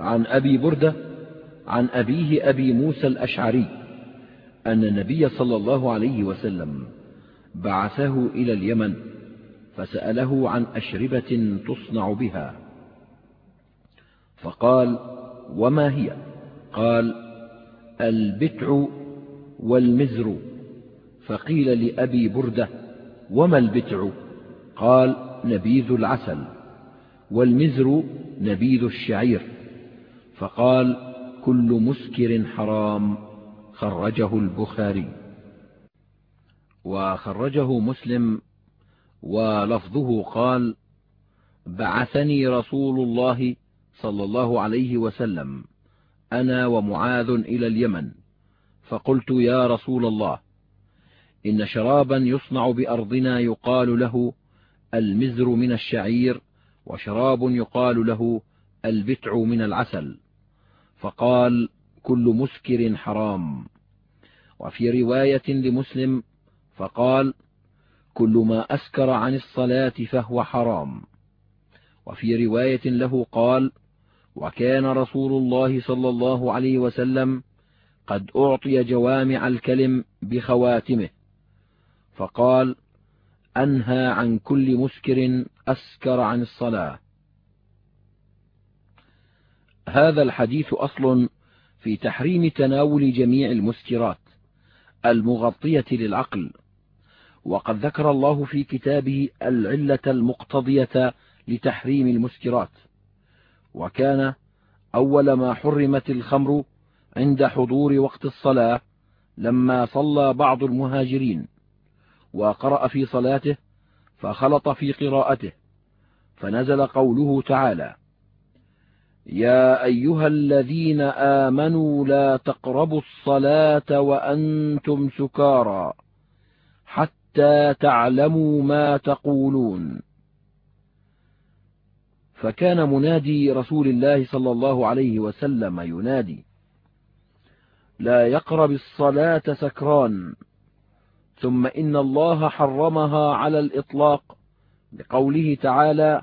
عن أبي بردة عن أبيه أبي موسى الأشعري أن النبي صلى الله عليه وسلم بعثه إلى اليمن فسأله عن أشربة تصنع بها. فقال وما هي؟ قال البتع والمزر. فقيل لأبي بردة وما البتع؟ قال نبيذ العسل. والمزر نبيذ الشعير. فقال كل مسكر حرام. خرجه البخاري. وخرجه مسلم. ولفظه قال بعثني رسول الله صلى الله عليه وسلم أنا ومعاذ إلى اليمن. فقلت يا رسول الله إن شرابا يصنع بأرضنا يقال له المزر من الشعير وشراب يقال له البتع من العسل. فقال كل مسكر حرام. وفي رواية لمسلم فقال كل ما أسكر عن الصلاة فهو حرام. وفي رواية له قال وكان رسول الله صلى الله عليه وسلم قد أعطي جوامع الكلم بخواتمه. فقال أنهى عن كل مسكر أسكر عن الصلاة. هذا الحديث أصل في تحريم تناول جميع المسكرات المغطية للعقل وقد ذكر الله في كتابه العلة المقتضية لتحريم المسكرات وكان أول ما حرمت الخمر عند حضور وقت الصلاة لما صلى بعض المهاجرين وقرأ في صلاته فخلط في قراءته فنزل قوله تعالى يا أيها الذين آمنوا لا تقربوا الصلاة وأنتم سكارى حتى تعلموا ما تقولون. فكان منادي رسول الله صلى الله عليه وسلم ينادي لا يقرب الصلاة سكران ثم إن الله حرمها على الإطلاق بقوله تعالى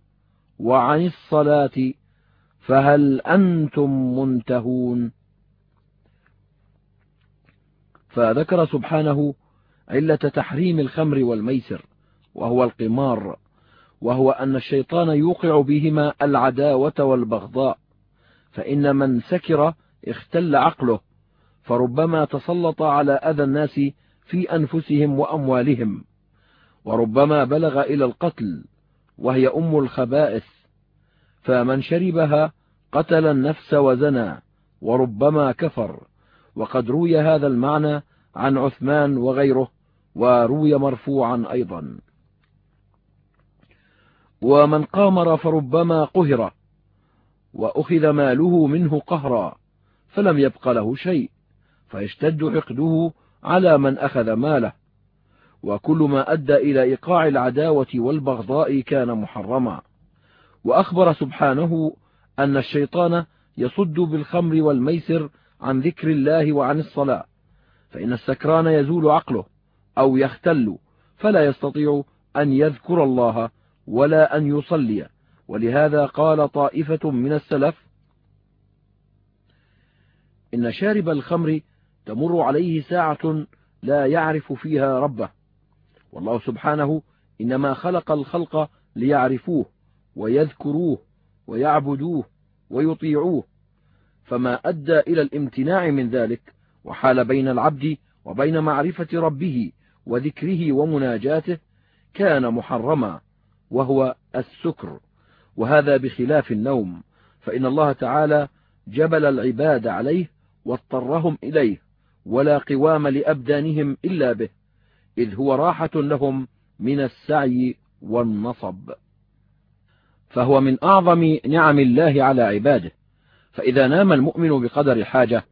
وعن الصلاة فهل أنتم منتهون؟ فذكر سبحانه علة تحريم الخمر والميسر وهو القمار وهو أن الشيطان يوقع بهما العداوة والبغضاء فإن من سكر اختل عقله فربما تسلط على أذى الناس في أنفسهم وأموالهم وربما بلغ إلى القتل. وهي أم الخبائث فمن شربها قتل النفس وزنى وربما كفر. وقد روي هذا المعنى عن عثمان وغيره وروي مرفوعا أيضا. ومن قامر فربما قهر وأخذ ماله منه قهرا فلم يبق له شيء فيشتد عقده على من أخذ ماله. وكل ما أدى إلى إيقاع العداوة والبغضاء كان محرما. وأخبر سبحانه أن الشيطان يصد بالخمر والميسر عن ذكر الله وعن الصلاة فإن السكران يزول عقله أو يختل فلا يستطيع أن يذكر الله ولا أن يصلي. ولهذا قال طائفة من السلف إن شارب الخمر تمر عليه ساعة لا يعرف فيها ربه. والله سبحانه إنما خلق الخلق ليعرفوه ويذكروه ويعبدوه ويطيعوه فما أدى إلى الامتناع من ذلك وحال بين العبد وبين معرفة ربه وذكره ومناجاته كان محرما وهو السكر وهذا بخلاف النوم فإن الله تعالى جبل العباد عليه واضطرهم إليه ولا قوام لأبدانهم إلا به. إذ هو راحة لهم من السعي والنصب. فهو من أعظم نعم الله على عباده. فإذا نام المؤمن بقدر حاجة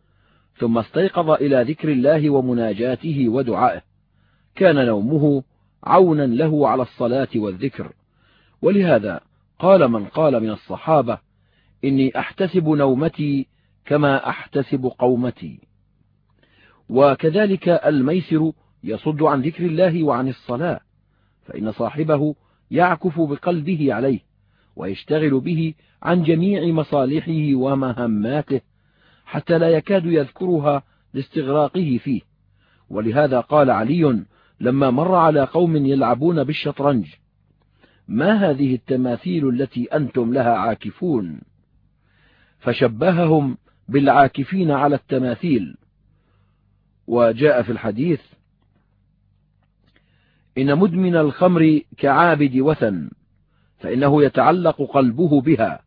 ثم استيقظ إلى ذكر الله ومناجاته ودعائه. كان نومه عونا له على الصلاة والذكر. ولهذا قال من قال من الصحابة إني أحتسب نومتي كما أحتسب قومتي. وكذلك الميسر يصد عن ذكر الله وعن الصلاة فإن صاحبه يعكف بقلبه عليه ويشتغل به عن جميع مصالحه ومهماته حتى لا يكاد يذكرها لاستغراقه فيه. ولهذا قال علي لما مر على قوم يلعبون بالشطرنج ما هذه التماثيل التي أنتم لها عاكفون؟ فشبههم بالعاكفين على التماثيل. وجاء في الحديث إن مدمن الخمر كعابد وثن فإنه يتعلق قلبه بها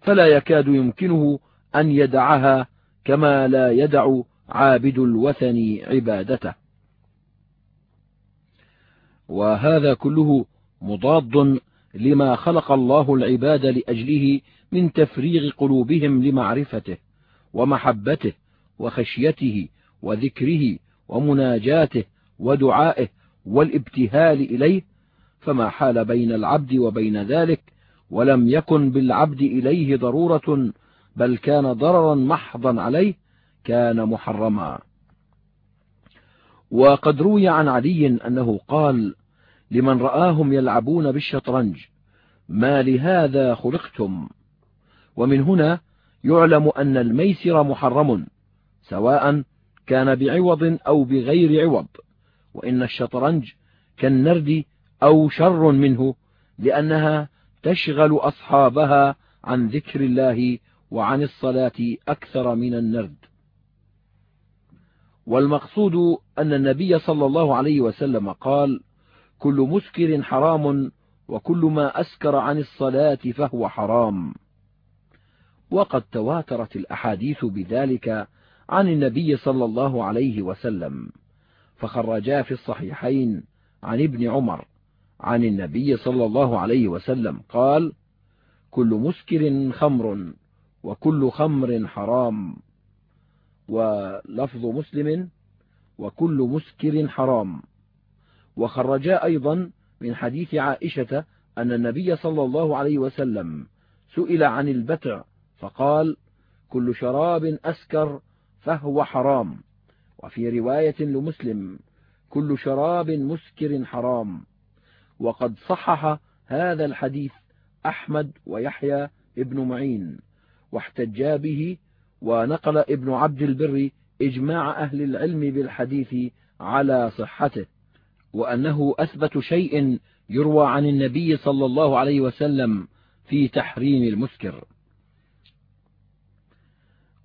فلا يكاد يمكنه أن يدعها كما لا يدع عابد الوثن عبادته. وهذا كله مضاد لما خلق الله العباد لأجله من تفريغ قلوبهم لمعرفته ومحبته وخشيته وذكره ومناجاته ودعائه والابتهال إليه فما حال بين العبد وبين ذلك ولم يكن بالعبد إليه ضرورة بل كان ضررا محضا عليه كان محرما. وقد روي عن علي أنه قال لمن رآهم يلعبون بالشطرنج ما لهذا خلقتم؟ ومن هنا يعلم أن الميسر محرم سواء كان بعوض أو بغير عوض. وإن الشطرنج كالنرد أو شر منه لأنها تشغل أصحابها عن ذكر الله وعن الصلاة أكثر من النرد. والمقصود أن النبي صلى الله عليه وسلم قال كل مسكر حرام وكل ما أسكر عن الصلاة فهو حرام. وقد تواترت الأحاديث بذلك عن النبي صلى الله عليه وسلم. فخرجا في الصحيحين عن ابن عمر عن النبي صلى الله عليه وسلم قال كل مسكر خمر وكل خمر حرام ولفظ مسلم وكل مسكر حرام وخرجا أيضا من حديث عائشة أن النبي صلى الله عليه وسلم سئل عن البتع فقال كل شراب أسكر فهو حرام وفي رواية لمسلم كل شراب مسكر حرام. وقد صحح هذا الحديث أحمد ويحيى ابن معين واحتجا به ونقل ابن عبد البر إجماع أهل العلم بالحديث على صحته وأنه أثبت شيء يروى عن النبي صلى الله عليه وسلم في تحريم المسكر.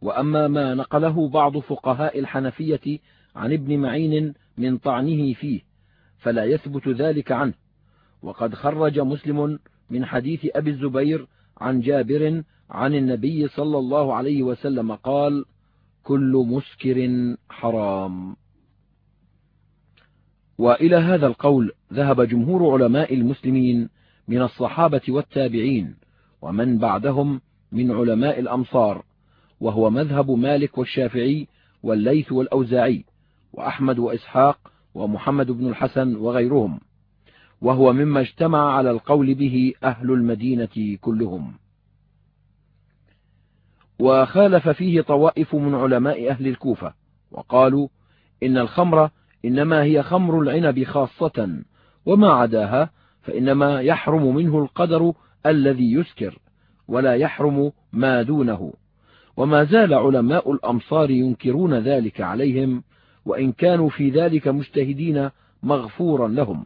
وأما ما نقله بعض فقهاء الحنفية عن ابن معين من طعنه فيه فلا يثبت ذلك عنه. وقد خرج مسلم من حديث أبي الزبير عن جابر عن النبي صلى الله عليه وسلم قال كل مسكر حرام. وإلى هذا القول ذهب جمهور علماء المسلمين من الصحابة والتابعين ومن بعدهم من علماء الأمصار. وهو مذهب مالك والشافعي والليث والأوزاعي وأحمد وإسحاق ومحمد بن الحسن وغيرهم وهو مما اجتمع على القول به أهل المدينة كلهم. وخالف فيه طوائف من علماء أهل الكوفة وقالوا إن الخمر إنما هي خمر العنب خاصة وما عداها فإنما يحرم منه القدر الذي يسكر ولا يحرم ما دونه. وما زال علماء الأمصار ينكرون ذلك عليهم وإن كانوا في ذلك مجتهدين مغفورا لهم.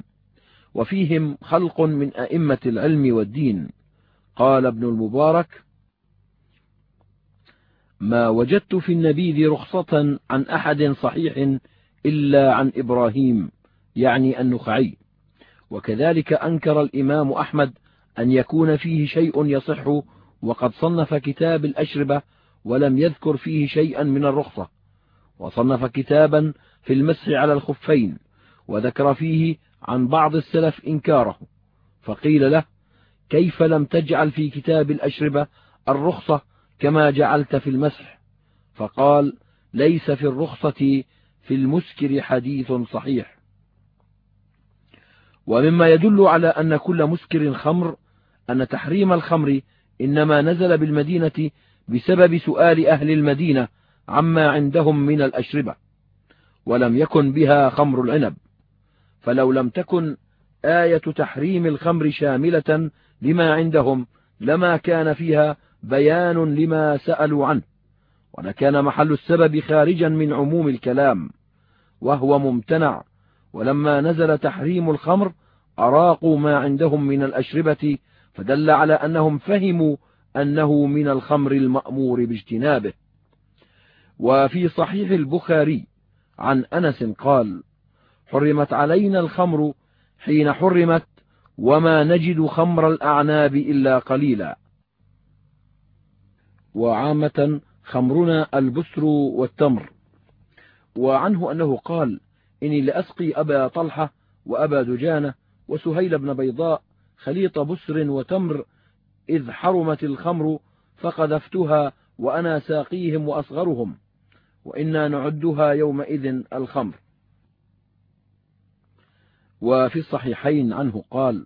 وفيهم خلق من أئمة العلم والدين. قال ابن المبارك ما وجدت في النبيذ رخصة عن أحد صحيح إلا عن إبراهيم يعني النخعي. وكذلك أنكر الإمام أحمد أن يكون فيه شيء يصح وقد صنف كتاب الأشربة ولم يذكر فيه شيئا من الرخصة وصنف كتابا في المسح على الخفين وذكر فيه عن بعض السلف إنكاره فقيل له كيف لم تجعل في كتاب الأشربة الرخصة كما جعلت في المسح؟ فقال ليس في الرخصة في المسكر حديث صحيح. ومما يدل على أن كل مسكر خمر أن تحريم الخمر إنما نزل بالمدينة بسبب سؤال أهل المدينة عما عندهم من الأشربة ولم يكن بها خمر العنب. فلو لم تكن آية تحريم الخمر شاملة لما عندهم لما كان فيها بيان لما سألوا عنه. ولكان محل السبب خارجا من عموم الكلام وهو ممتنع. ولما نزل تحريم الخمر أراقوا ما عندهم من الأشربة فدل على أنهم فهموا أنه من الخمر المأمور باجتنابه. وفي صحيح البخاري عن أنس قال حرمت علينا الخمر حين حرمت وما نجد خمر الأعناب إلا قليلا. وعامة خمرنا البسر والتمر. وعنه أنه قال إني لأسقي أبا طلحة وأبا دجانة وسهيل بن بيضاء خليط بسر وتمر إذ حرمت الخمر فقذفتها وأنا ساقيهم وأصغرهم وإنا نعدها يومئذ الخمر. وفي الصحيحين عنه قال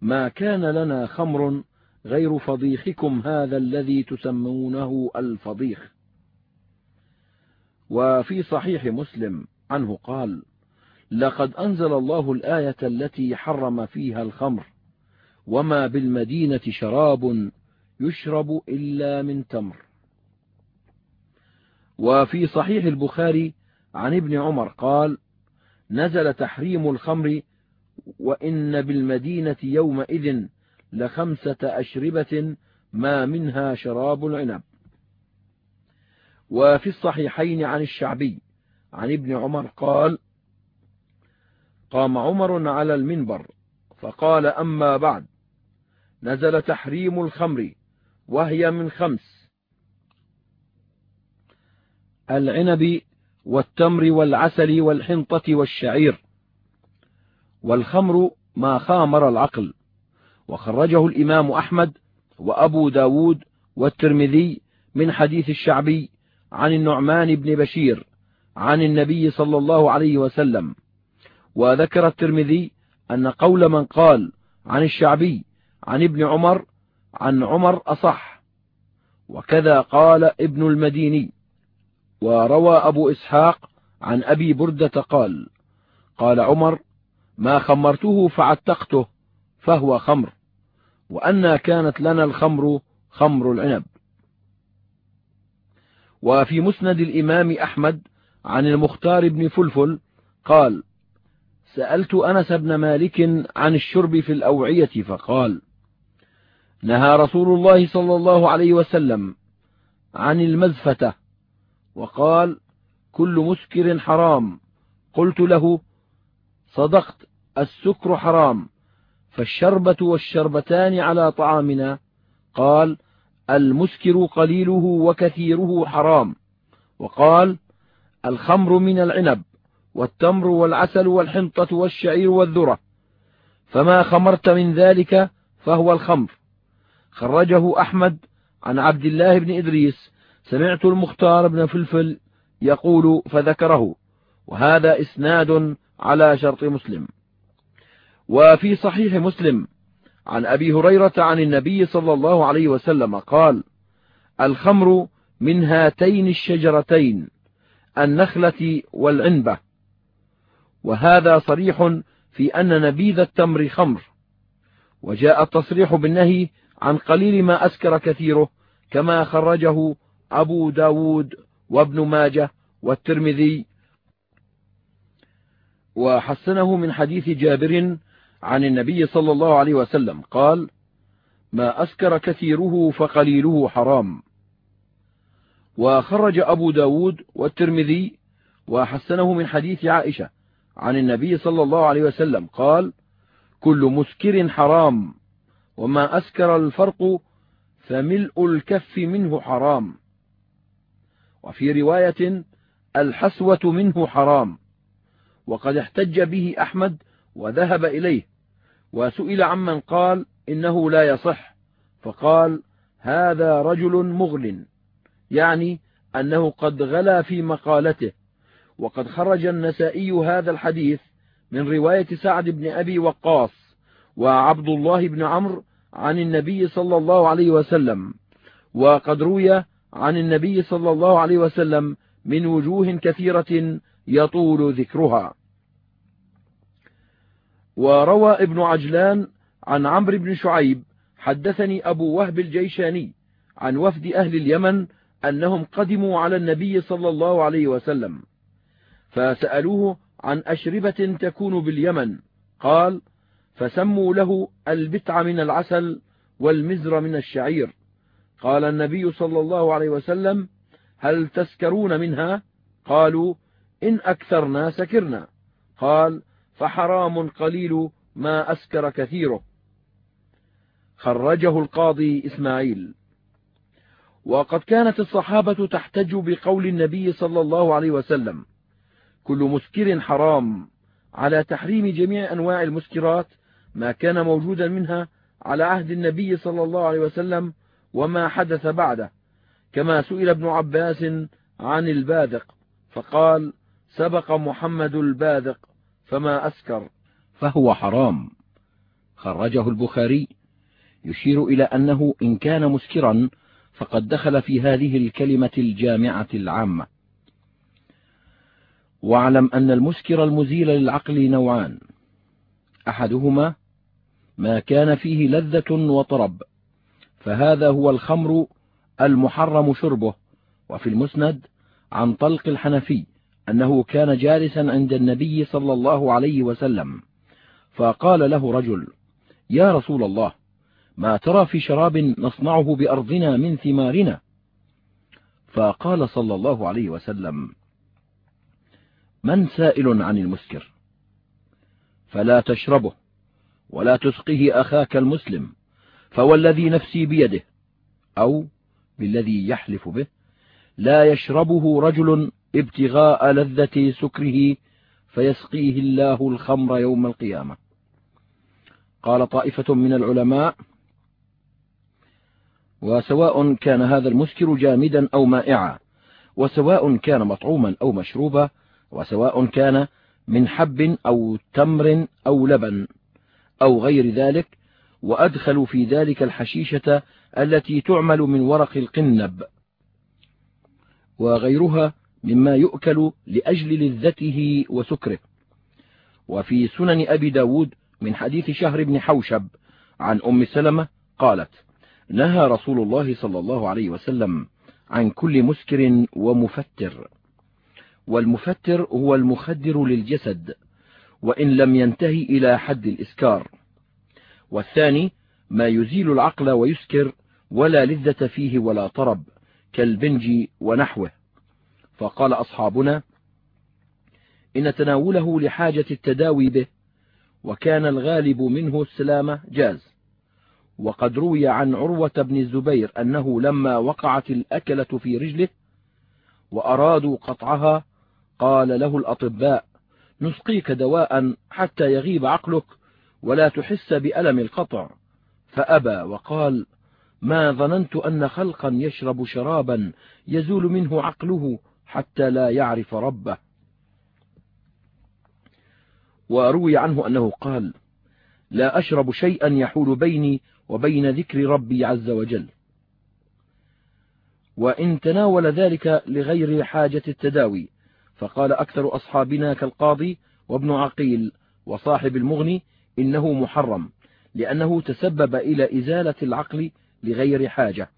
ما كان لنا خمر غير فضيخكم هذا الذي تسمونه الفضيخ. وفي صحيح مسلم عنه قال لقد أنزل الله الآية التي حرم فيها الخمر وما بالمدينة شراب يشرب إلا من تمر. وفي صحيح البخاري عن ابن عمر قال نزل تحريم الخمر وإن بالمدينة يومئذ لخمسة أشربة ما منها شراب العنب. وفي الصحيحين عن الشعبي عن ابن عمر قال قام عمر على المنبر فقال أما بعد نزل تحريم الخمر وهي من خمس العنب والتمر والعسل والحنطة والشعير. والخمر ما خامر العقل وخرجه الإمام أحمد وأبو ب داود والترمذي من حديث الشعبي عن النعمان بن بشير عن النبي صلى الله عليه وسلم. وذكر الترمذي أن قول من قال عن الشعبي عن ابن عمر عن عمر أصح. وكذا قال ابن المديني. وروى أبو إسحاق عن أبي بردة قال قال عمر ما خمرته فعتقته فهو خمر. وأنا كانت لنا الخمر خمر العنب. وفي مسند الإمام أحمد عن المختار بن فلفل قال سألت أنس بن مالك عن الشرب في الأوعية فقال نهى رسول الله صلى الله عليه وسلم عن المزفة وقال كل مسكر حرام. قلت له صدقت السكر حرام فالشربة والشربتان على طعامنا. قال المسكر قليله وكثيره حرام. وقال الخمر من العنب والتمر والعسل والحنطة والشعير والذرة فما خمرت من ذلك فهو الخمر. خرجه أحمد عن عبد الله بن إدريس سمعت المختار بن فلفل يقول فذكره وهذا إسناد على شرط مسلم. وفي صحيح مسلم عن أبي هريرة عن النبي صلى الله عليه وسلم قال الخمر من هاتين الشجرتين النخلة والعنبة. وهذا صريح في أن نبيذ التمر خمر. وجاء التصريح بالنهي عن قليل ما أسكر كثيره كما خرجه أبو ب داود وابن ماجه والترمذي. وحسنه من حديث جابر عن النبي صلى الله عليه وسلم قال ما أسكر كثيره فقليله حرام. وخرج أبو ب داود والترمذي. وحسنه من حديث عائشة عن النبي صلى الله عليه وسلم قال كل مسكر حرام. وما أسكر الفرق فملء الكف منه حرام. وفي رواية الحسوة منه حرام. وقد احتج به أحمد وذهب إليه وسئل عمن قال إنه لا يصح فقال هذا رجل مغل يعني أنه قد غلا في مقالته. وقد خرج النسائي هذا الحديث من رواية سعد بن أبي وقاص وعبد الله بن عمرو عن النبي صلى الله عليه وسلم وقد روي عن النبي صلى الله عليه وسلم من وجوه كثيرة يطول ذكرها. وروى ابن عجلان عن عمرو بن شعيب حدثني أبو وهب الجيشاني عن وفد أهل اليمن أنهم قدموا على النبي صلى الله عليه وسلم فسألوه عن أشربة تكون باليمن قال فسموا له البتع من العسل والمزر من الشعير. قال النبي صلى الله عليه وسلم هل تسكرون منها؟ قالوا إن أكثرنا سكرنا. قال فحرام قليل ما أسكر كثيره. خرجه القاضي إسماعيل. وقد كانت الصحابة تحتج بقول النبي صلى الله عليه وسلم كل مسكر حرام. على تحريم جميع أنواع المسكرات ما كان موجودا منها على عهد النبي صلى الله عليه وسلم وما حدث بعده كما سئل ابن عباس عن البادق فقال سبق محمد البادق فما أسكر. فهو حرام. خرجه البخاري. يشير إلى أنه إن كان مسكرا فقد دخل في هذه الكلمة الجامعة العامة. واعلم أن المسكر المزيل للعقل نوعان. أحدهما ما كان فيه لذة وطرب. فهذا هو الخمر المحرم شربه. وفي المسند عن طلق الحنفي أنه كان جالسا عند النبي صلى الله عليه وسلم. فقال له رجل يا رسول الله ما ترى في شراب نصنعه بأرضنا من ثمارنا؟ فقال صلى الله عليه وسلم من سائل عن المسكر؟ فلا تشربه. ولا تسقه أخاك المسلم فوالذي نفسي بيده أو بالذي يحلف به لا يشربه رجل ابتغاء لذة سكره فيسقيه الله الخمر يوم القيامة. قال طائفة من العلماء وسواء كان هذا المسكر جامدا أو مائعا وسواء كان مطعوما أو مشروبا وسواء كان من حب أو تمر أو لبن أو غير ذلك وأدخلوا في ذلك الحشيشة التي تعمل من ورق القنب. وغيرها مما يؤكل لأجل لذته وسكره. وفي سنن أبي ب داود من حديث شهر بن حوشب عن أم سلمة قالت نهى رسول الله صلى الله عليه وسلم عن كل مسكر ومفتر. والمفتر هو المخدر للجسد. وإن لم ينتهي إلى حد الإسكار. والثاني ما يزيل العقل ويسكر ولا لذة فيه ولا طرب كالبنج ونحوه. فقال أصحابنا إن تناوله لحاجة التداوي به وكان الغالب منه السلامة جاز. وقد روي عن عروة بن الزبير أنه لما وقعت الأكلة في رجله وأرادوا قطعها قال له الأطباء نسقيك دواء حتى يغيب عقلك ولا تحس بألم القطع. فأبى وقال ما ظننت أن خلقا يشرب شرابا يزول منه عقله حتى لا يعرف ربه. وروي عنه أنه قال لا أشرب شيئا يحول بيني وبين ذكر ربي عز وجل. وإن تناول ذلك لغير حاجة التداوي فقال أكثر أصحابنا كالقاضي وابن عقيل وصاحب المغني إنه محرم لأنه تسبب إلى إزالة العقل لغير حاجة.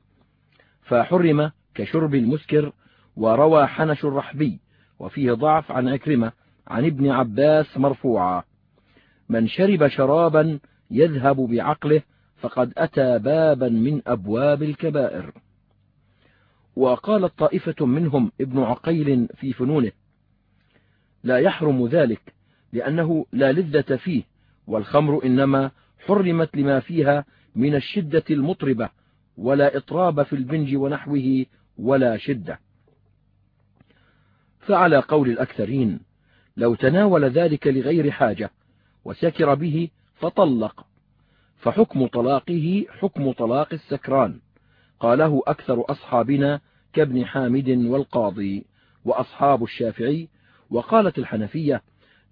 فحرم كشرب المسكر وروى حنش الرحبي وفيه ضعف عن أكرمة عن ابن عباس مرفوعا. من شرب شرابا يذهب بعقله فقد أتى بابا من أبواب الكبائر. وقالت طائفة منهم ابن عقيل في فنونه لا يحرم ذلك لأنه لا لذة فيه والخمر إنما حرمت لما فيها من الشدة المطربة ولا إطراب في البنج ونحوه ولا شدة. فعلى قول الأكثرين لو تناول ذلك لغير حاجة وسكر به فطلق فحكم طلاقه حكم طلاق السكران قاله أكثر أصحابنا كابن حامد والقاضي وأصحاب الشافعي وقالت الحنفية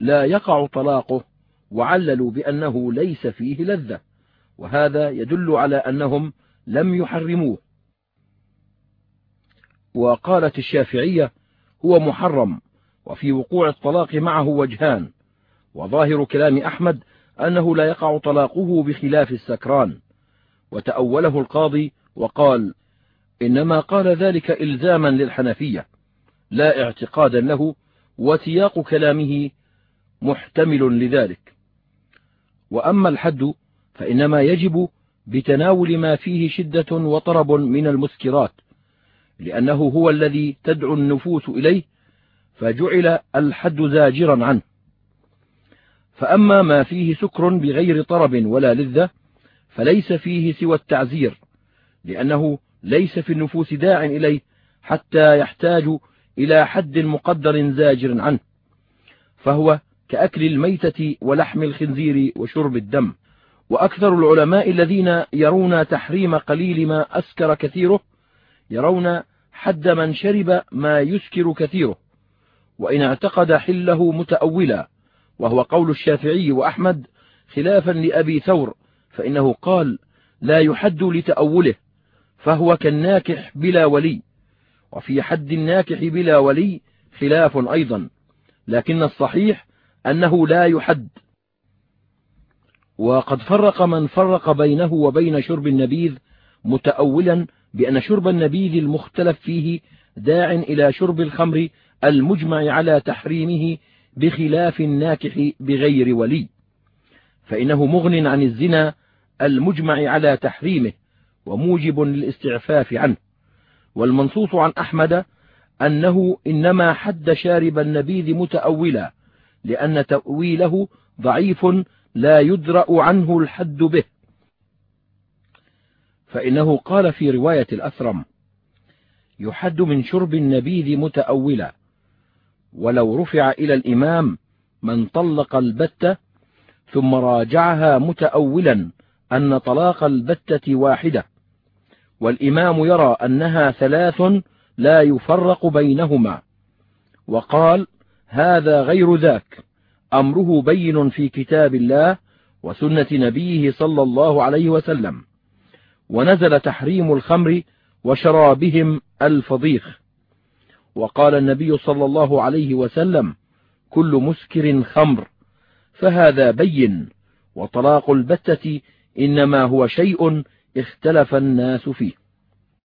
لا يقع طلاقه وعللوا بأنه ليس فيه لذة وهذا يدل على أنهم لم يحرموه. وقالت الشافعية هو محرم وفي وقوع الطلاق معه وجهان وظاهر كلام أحمد أنه لا يقع طلاقه بخلاف السكران. وتأوله القاضي وقال إنما قال ذلك إلزاما للحنفية لا اعتقادا له وسياق كلامه محتمل لذلك. وأما الحد فإنما يجب بتناول ما فيه شدة وطرب من المسكرات لأنه هو الذي تدعو النفوس إليه فجعل الحد زاجرا عنه. فأما ما فيه سكر بغير طرب ولا لذة فليس فيه سوى التعزير لأنه ليس في النفوس داع إليه حتى يحتاج إلى حد مقدر زاجر عنه فهو كأكل الميتة ولحم الخنزير وشرب الدم. وأكثر العلماء الذين يرون تحريم قليل ما أسكر كثيره يرون حد من شرب ما يسكر كثيره. وإن اعتقد حله متأولا وهو قول الشافعي وأحمد خلافا لأبي ثور فإنه قال لا يحد لتأوله فهو كالناكح بلا ولي. وفي حد الناكح بلا ولي خلاف أيضا لكن الصحيح أنه لا يحد. وقد فرق من فرق بينه وبين شرب النبيذ متأولا بأن شرب النبيذ المختلف فيه داع إلى شرب الخمر المجمع على تحريمه بخلاف الناكح بغير ولي. فإنه مغن عن الزنا المجمع على تحريمه وموجب للاستعفاف عنه. والمنصوص عن أحمد أنه إنما حد شارب النبيذ متأولا لأن تأويله ضعيف لا يدرأ عنه الحد به. فإنه قال في رواية الأثرم يحد من شرب النبيذ متأولا. ولو رفع إلى الإمام من طلق البتة ثم راجعها متأولا أن طلاق البتة واحدة. والإمام يرى أنها ثلاث لا يفرق بينهما. وقال هذا غير ذاك. أمره بين في كتاب الله وسنة نبيه صلى الله عليه وسلم. ونزل تحريم الخمر وشرابهم الفضيخ. وقال النبي صلى الله عليه وسلم كل مسكر خمر. فهذا بين. وطلاق البتة إنما هو شيء اختلف الناس فيه.